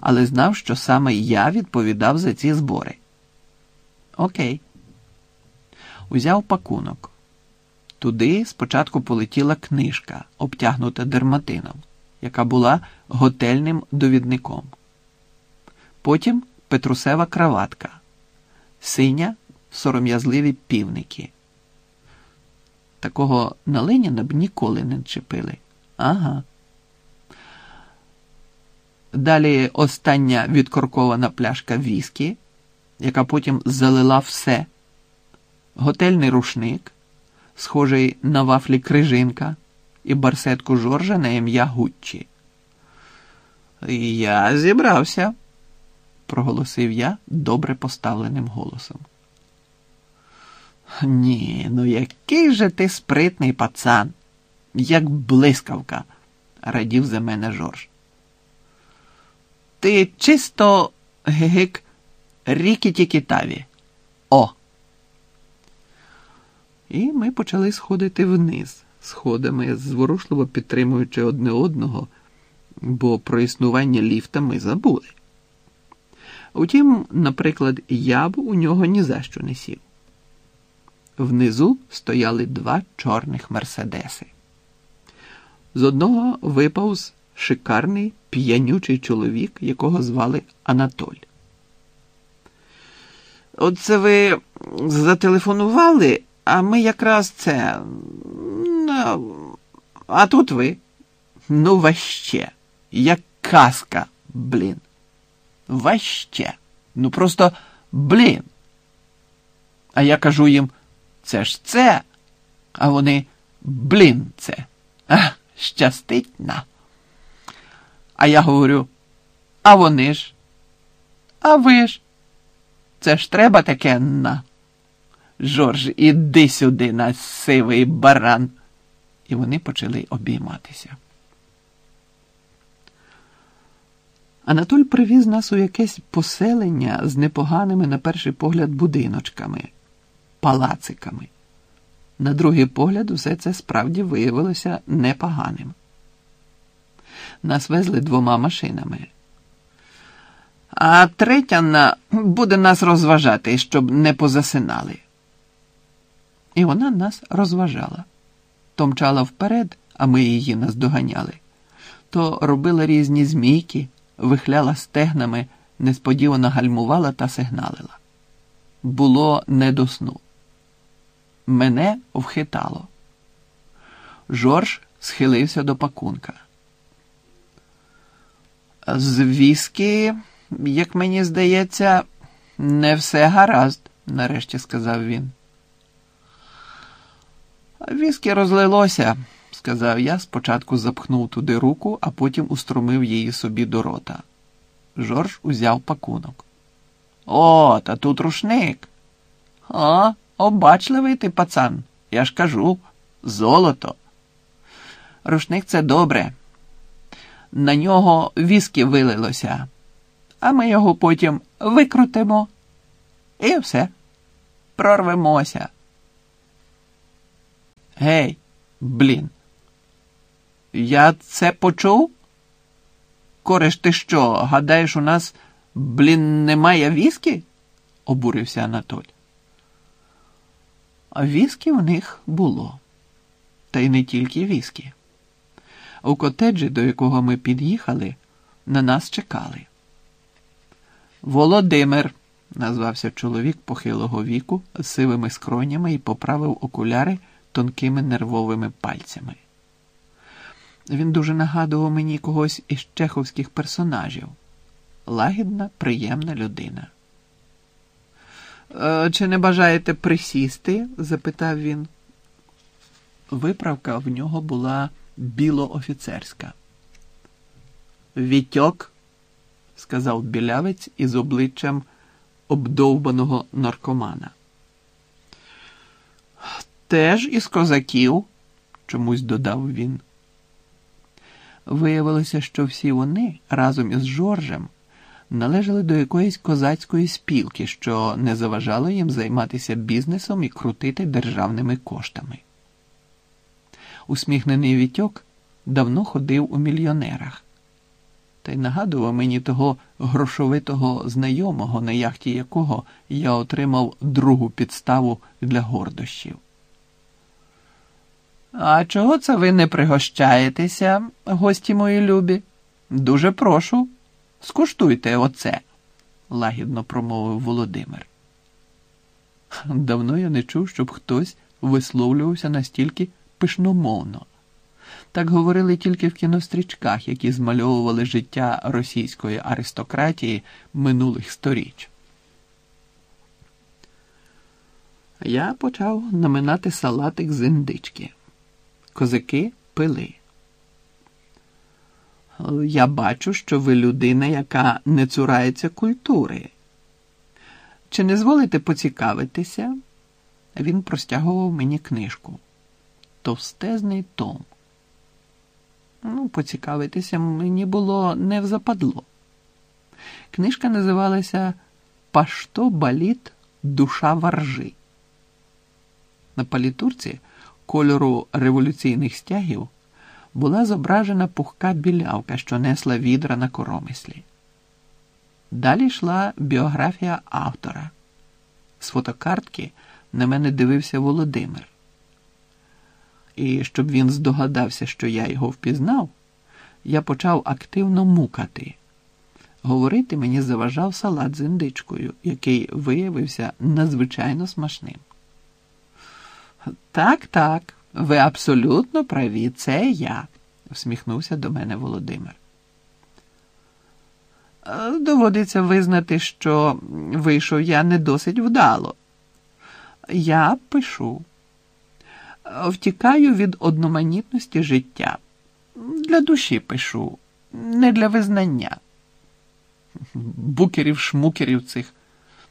але знав, що саме я відповідав за ці збори. Окей. Узяв пакунок. Туди спочатку полетіла книжка, обтягнута дерматином, яка була готельним довідником. Потім петрусева краватка, синя сором'язливі півники. Такого на б ніколи не чепили. Ага. Далі остання відкоркована пляшка віскі, яка потім залила все, готельний рушник, схожий на вафлі крижинка і барсетку Жоржа на ім'я Гуччі. Я зібрався, проголосив я добре поставленим голосом. Ні, ну який же ти спритний пацан, як блискавка, радів за мене Жорж. Ти чисто гегик рікі китаві. О. І ми почали сходити вниз, сходами, зворушливо підтримуючи одне одного, бо про існування ліфта ми забули. Утім, наприклад, я б у нього ні за що не сів. Внизу стояли два чорних мерседеси. З одного виповз шикарний п'янючий чоловік, якого звали Анатоль. Оце ви зателефонували, а ми якраз це. А тут ви. Ну, ваще, як казка, блін. Ваще. Ну просто блін. А я кажу їм, це ж це, а вони блін це. А, щастить на. А я говорю, а вони ж? А ви ж? Це ж треба таке на. Жорж, іди сюди на сивий баран. І вони почали обійматися. Анатоль привіз нас у якесь поселення з непоганими, на перший погляд, будиночками, палациками. На другий погляд, усе це справді виявилося непоганим. Нас везли двома машинами. А третя на буде нас розважати, щоб не позасинали. І вона нас розважала. То мчала вперед, а ми її наздоганяли, то робила різні змійки, вихляла стегнами, несподівано гальмувала та сигналила. Було не до сну. Мене вхитало. Жорж схилився до пакунка. З віскі, як мені здається, не все гаразд, нарешті сказав він. Віскі розлилося, сказав я, спочатку запхнув туди руку, а потім устромив її собі до рота. Жорж узяв пакунок. О, та тут рушник. А, обачливий ти, пацан. Я ж кажу, золото. Рушник це добре. На нього віскі вилилося, а ми його потім викрутимо і все. Прорвемося. Гей, блін. Я це почув? Кореш, ти що, гадаєш, у нас, блін, немає віскі? обурився Анатоль. А віскі в них було. Та й не тільки віскі. У котеджі, до якого ми під'їхали, на нас чекали. Володимир, назвався чоловік похилого віку з сивими скронями і поправив окуляри тонкими нервовими пальцями. Він дуже нагадував мені когось із чеховських персонажів. Лагідна, приємна людина. «Е, чи не бажаєте присісти? запитав він. Виправка в нього була білоофіцерська. Вітьок, сказав білявець із обличчям обдовбаного наркомана. Теж із козаків, чомусь додав він. Виявилося, що всі вони разом із Жоржем належали до якоїсь козацької спілки, що не заважало їм займатися бізнесом і крутити державними коштами. Усміхнений Вітьок давно ходив у мільйонерах. та й нагадував мені того грошовитого знайомого, на яхті якого я отримав другу підставу для гордощів. А чого це ви не пригощаєтеся, гості мої любі? Дуже прошу, скуштуйте оце, лагідно промовив Володимир. Давно я не чув, щоб хтось висловлювався настільки пишномовно. Так говорили тільки в кінострічках, які змальовували життя російської аристократії минулих сторіч. Я почав наминати салатик з індички. Козаки пили. Я бачу, що ви людина, яка не цурається культури. Чи не зволите поцікавитися? Він простягував мені книжку. Товстезний том. Ну, поцікавитися мені було не в западло. Книжка називалася Пашто баліт душа варжи. На палітурці кольору революційних стягів була зображена пухка білявка, що несла відра на коромислі. Далі йшла біографія автора. З фотокартки на мене дивився Володимир. І щоб він здогадався, що я його впізнав, я почав активно мукати. Говорити мені заважав салат з індичкою, який виявився надзвичайно смачним. Так, так, ви абсолютно праві, це я, всміхнувся до мене Володимир. «Е, доводиться визнати, що вийшов я не досить вдало. Я пишу, втікаю від одноманітності життя. Для душі пишу, не для визнання. Букерів, шмукерів цих